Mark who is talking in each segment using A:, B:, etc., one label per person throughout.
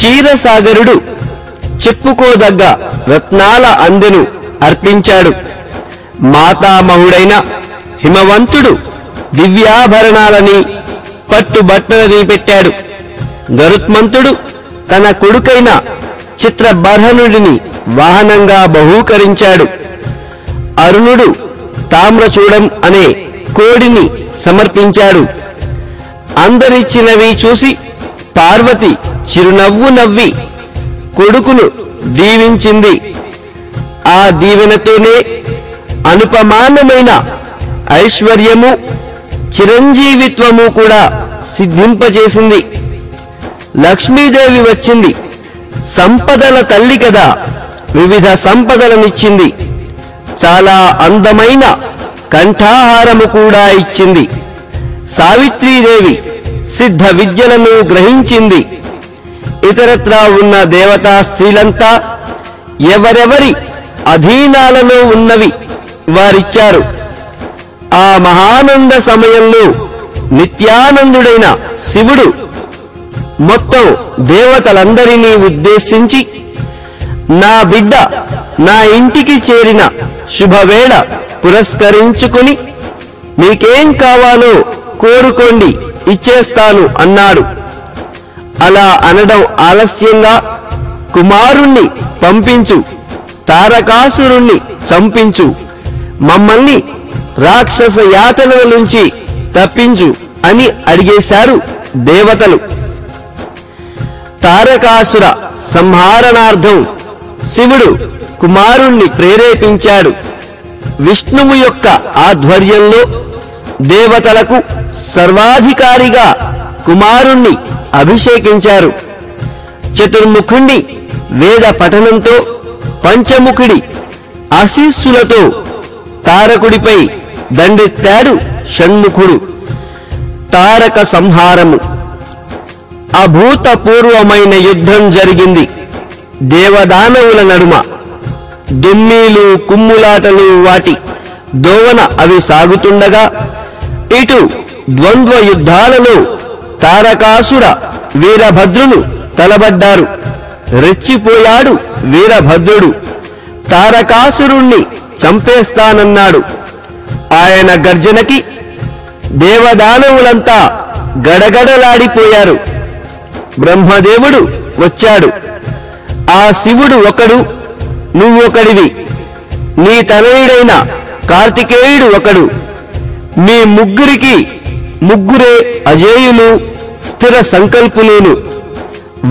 A: క్షీరసాగరుడు చెప్పుకోదగ్గ రత్నాల అందెను అర్పించాడు. మాతామహుడైన హిమవంతుడు దివ్యాభరణాలని పట్టుబట్టలని పెట్టాడు. గరుత్మంతుడు తన కొడుకైన చిత్రబర్హనుడిని వాహనంగా బహూకరించాడు. అరుణుడు తామ్రచూడం అనే కోడిని సమర్పించాడు. అందరిచ్చినవి చూసి పార్వతి చిరునవ్వు నవ్వి కొడుకును దీవించింది. ఆ దీవెనతోనే అనుపమానమైన ఐశ్వర్యము చిరంజీవిత్వము కూడా సిద్ధింపజేసింది. లక్ష్మీదేవి వచ్చింది. సంపదల తల్లి కదా వివిధ సంపదలనిచ్చింది. చాలా అందమైన కంఠాహారము కూడా ఇచ్చింది. సావిత్రీదేవి సిద్ధ విద్యలను గ్రహించింది. ఇతరత్రా ఉన్న దేవతా స్త్రీలంతా ఎవరెవరి అధీనాలలో ఉన్నవి వారిచ్చారు. ఆ మహానంద సమయంలో నిత్యానందుడైన శివుడు మొత్తం దేవతలందరినీ ఉద్దేశించి నా బిడ్డ నా ఇంటికి చేరిన శుభవేళ పురస్కరించుకుని మీకేం కావాలో కోరుకోండి ఇచ్చేస్తాను అన్నాడు. అలా అనడం ఆలస్యంగా కుమారుణ్ణి పంపించు తారకాసురుణ్ణి చంపించు మమ్మల్ని రాక్షస యాతనల నుంచి తప్పించు అని అడిగేశారు దేవతలు. తారకాసుర సంహారణార్థం శివుడు కుమారుణ్ణి ప్రేరేపించాడు. విష్ణువు యొక్క ఆధ్వర్యంలో దేవతలకు సర్వాధికారిగా కుమారుణ్ణి అభిషేకించారు. చతుర్ముఖుణ్ణి వేద పఠనంతో పంచముఖుడి ఆశీస్సులతో తారకుడిపై దండెత్తాడు షణ్ముఖుడు. తారక సంహారము. అభూతపూర్వమైన యుద్ధం జరిగింది. దేవదానవుల నడుమ దుమ్మీలు కుమ్ములాటలు వాటి దోవన అవి సాగుతుండగా ఇటు ద్వంద్వ యుద్ధాలలో తారకాసుర వీరభద్రులు తలబడ్డారు. రెచ్చిపోయాడు వీరభద్రుడు. తారకాసురుణ్ణి చంపేస్తానన్నాడు. ఆయన గర్జనకి దేవదానవులంతా గడగడలాడిపోయారు. బ్రహ్మదేవుడు వచ్చాడు. ఆ శివుడు ఒకడు నువ్వొకడివి. నీ తనయుడైన కార్తికేయుడు ఒకడు. మీ ముగ్గురికి ముగ్గురే అజేయులు స్థిర సంకల్పులేను.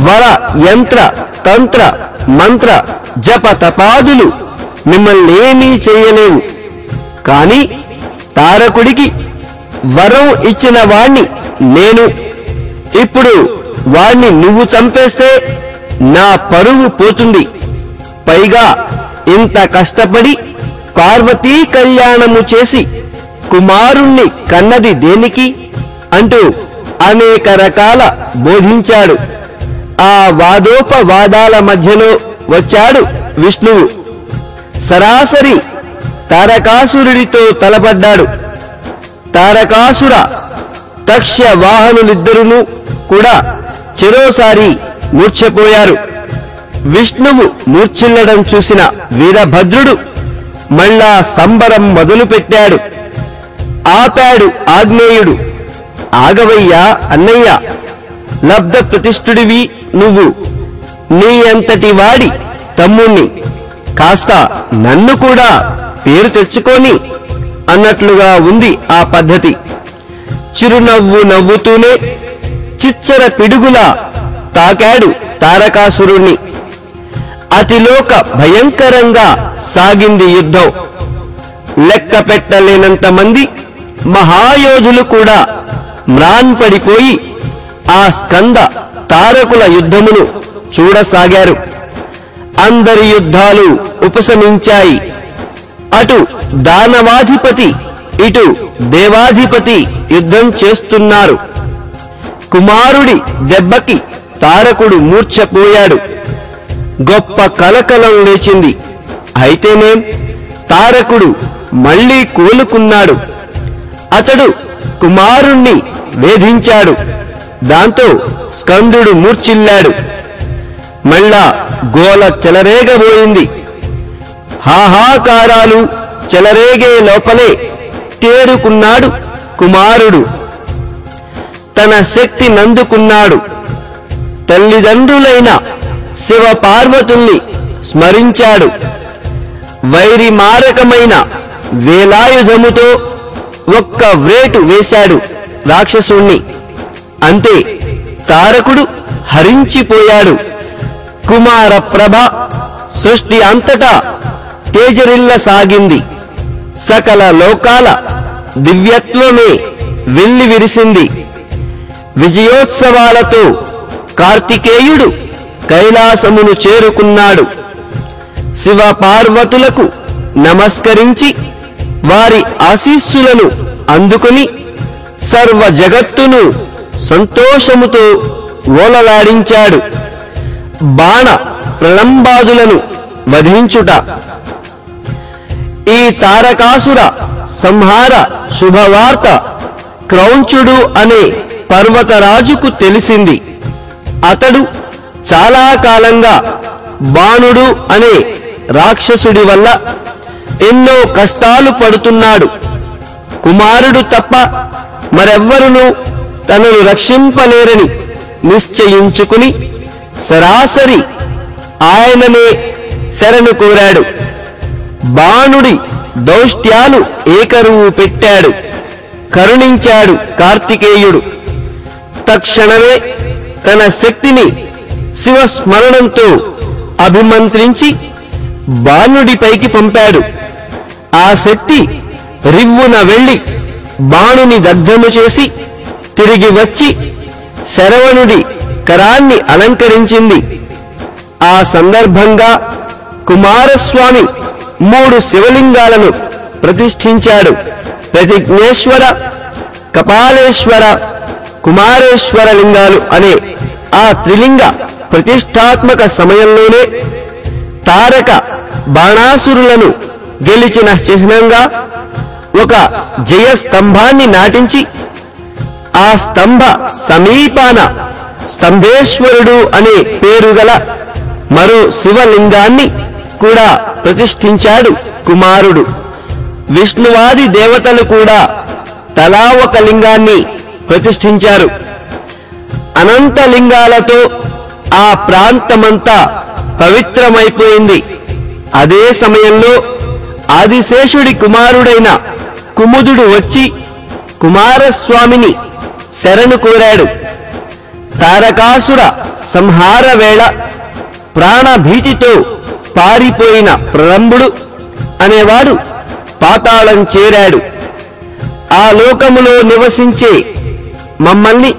A: వర యంత్ర తంత్ర మంత్ర జప తపాదులు మిమ్మల్నేమీ చేయలేవు. కాని తారకుడికి వరం ఇచ్చిన వాణ్ణి నేను. ఇప్పుడు వాణ్ణి నువ్వు చంపేస్తే నా పరువు పోతుంది. పైగా ఇంత కష్టపడి పార్వతీ కళ్యాణము చేసి కుమారుణ్ణి కన్నది దేనికి? అంటూ అనేక రకాల బోధించాడు. ఆ వాదోపవాదాల మధ్యలో వచ్చాడు విష్ణువు. సరాసరి తారకాసురుడితో తలపడ్డాడు. తారకాసుర తక్ష్య వాహనులిద్దరును కూడా చెరోసారి మూర్ఛపోయారు. విష్ణువు మూర్ఛిల్లడం చూసిన వీరభద్రుడు మళ్ళా సంబరం మొదలుపెట్టాడు. ఆపాడు ఆగ్నేయుడు. ఆగవయ్యా అన్నయ్య లబ్ధ ప్రతిష్ఠుడివి నువ్వు. నీ అంతటి వాడి తమ్ముణ్ణి. కాస్త నన్ను కూడా పేరు తెచ్చుకొని అన్నట్లుగా ఉంది ఆ పద్ధతి. చిరునవ్వు నవ్వుతూనే చిచ్చర పిడుగులా తాకాడు తారకాసురుణ్ణి. అతిలోక భయంకరంగా సాగింది యుద్ధం. లెక్క పెట్టలేనంత మంది మహాయోధులు కూడా మ్రాన్పడిపోయి ఆ స్కంద తారకుల యుద్ధమును చూడసాగారు. అందరి యుద్ధాలు ఉపశమించాయి. అటు దానవాధిపతి ఇటు దేవాధిపతి యుద్ధం చేస్తున్నారు. కుమారుడి దెబ్బకి తారకుడు మూర్ఛపోయాడు. గొప్ప కలకలం లేచింది. అయితేనేం? తారకుడు మళ్ళీ కోలుకున్నాడు. అతడు కుమారుణ్ణి వేధించాడు. దాంతో స్కందుడు మూర్చిల్లాడు మళ్ళా గోల చెలరేగబోయింది. హాహాకారాలు చెలరేగే లోపలే తేరుకున్నాడు కుమారుడు. తన శక్తి నందుకున్నాడు. తల్లిదండ్రులైన శివ పార్వతుల్ని స్మరించాడు. వైరి మారకమైన వేలాయుధముతో ఒక్క వ్రేటు వేశాడు. రాక్షసుణ్ణి. అంతే తారకుడు హరించిపోయాడు. కుమార ప్రభ సృష్టి అంతటా తేజరిల్ల సాగింది. సకల లోకాల దివ్యత్వమే వెల్లి విరిసింది. విజయోత్సవాలతో కార్తికేయుడు కైలాసమును చేరుకున్నాడు. శివ పార్వతులకు నమస్కరించి వారి ఆశీస్సులను అందుకుని సర్వ జగత్తును సంతోషముతో ఓలలాడించాడు. బాణ ప్రళంబాదులను వధించుట. ఈ తారకాసుర సంహార శుభవార్త క్రౌంచుడు అనే పర్వతరాజుకు తెలిసింది. అతడు చాలా కాలంగా బాణుడు అనే రాక్షసుడి వల్ల ఎన్నో కష్టాలు పడుతున్నాడు. కుమారుడు తప్ప మరెవ్వరునూ తనను రక్షింపలేరని నిశ్చయించుకుని సరాసరి ఆయననే శరణు కోరాడు. బాణుడి దౌష్ట్యాలు ఏకరువు పెట్టాడు. కరుణించాడు కార్తికేయుడు. తక్షణమే తన శక్తిని శివస్మరణంతో అభిమంత్రించి బాణుడిపైకి పంపాడు. ఆ శక్తి రివ్వున వెళ్ళి బాణుని దగ్ధము చేసి తిరిగి వచ్చి శరవణుడి కరాన్ని అలంకరించింది. ఆ సందర్భంగా కుమారస్వామి మూడు శివలింగాలను ప్రతిష్ఠించాడు. ప్రతిజ్ఞేశ్వర కపాలేశ్వర కుమారేశ్వర లింగాలు అనే ఆ త్రిలింగ ప్రతిష్టాత్మక సమయంలోనే తారక బాణాసురులను గెలిచిన చిహ్నంగా ఒక జయస్తంభాన్ని నాటించి ఆ స్తంభ సమీపాన స్తంభేశ్వరుడు అనే పేరు గల మరో శివలింగాన్ని కూడా ప్రతిష్ఠించాడు కుమారుడు. విష్ణువాది దేవతలు కూడా తలా ఒక లింగాన్ని ప్రతిష్ఠించారు. అనంత లింగాలతో ఆ ప్రాంతమంతా పవిత్రమైపోయింది. అదే సమయంలో ఆదిశేషుడి కుమారుడైన కుముదుడు వచ్చి కుమారస్వామిని శరణు కోరాడు. తారకాసుర సంహార వేళ ప్రాణభీతితో పారిపోయిన ప్రలంబుడు అనేవాడు పాతాళం చేరాడు. ఆ లోకములో నివసించే మమ్మల్ని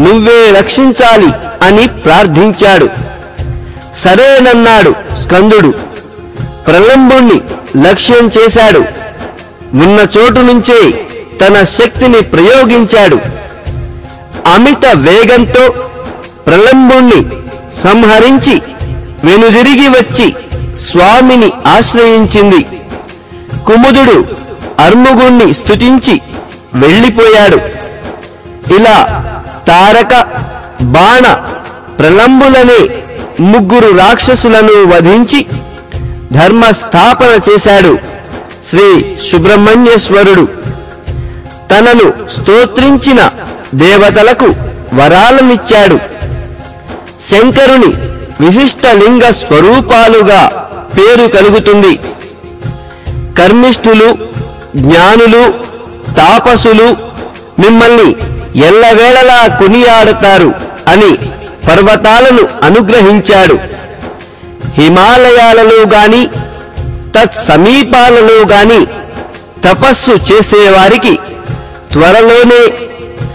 A: నువ్వే రక్షించాలి అని ప్రార్థించాడు. సరేనన్నాడు స్కందుడు. ప్రలంబుణ్ణి లక్ష్యం చేశాడు. ఉన్న చోటు నుంచే తన శక్తిని ప్రయోగించాడు. అమిత వేగంతో ప్రలంబుణ్ణి సంహరించి వెనుదిరిగి వచ్చి స్వామిని ఆశ్రయించింది. కుముదుడు అర్ముగుణ్ణి స్తుతించి వెళ్ళిపోయాడు. ఇలా తారక బాణ ప్రలంబులనే ముగ్గురు రాక్షసులను వధించి ధర్మస్థాపన చేశాడు. శ్రీ సుబ్రహ్మణ్యేశ్వరుడు తనను స్తోత్రించిన దేవతలకు వరాలనిచ్చాడు. శంకరుని విశిష్ట లింగ స్వరూపాలుగా పేరు కలుగుతుంది. కర్మిష్ఠులు జ్ఞానులు తాపసులు మిమ్మల్ని ఎల్లవేళలా కొనియాడతారు అని పర్వతాలను అనుగ్రహించాడు. హిమాలయాలలో గాని తత్సమీపాలలో గాని తపస్సు చేసేవారికి త్వరలోనే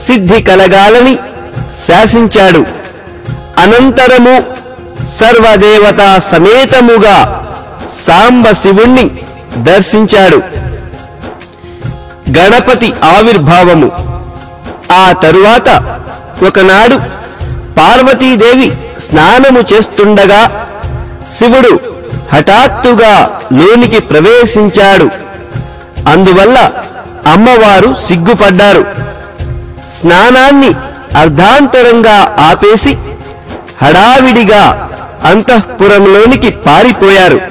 A: సిద్ధి కలగాలని శాసించాడు. అనంతరము సర్వదేవతా సమేతముగా సాంబ శివుణ్ణి దర్శించాడు. గణపతి ఆవిర్భావము. ఆ తరువాత ఒకనాడు పార్వతీదేవి స్నానము చేస్తుండగా శివుడు హఠాత్తుగా లోనికి ప్రవేశించాడు. అందువల్ల అమ్మవారు సిగ్గుపడ్డారు. స్నానాన్ని అర్ధాంతరంగా ఆపేసి హడావిడిగా అంతఃపురంలోనికి పారిపోయారు.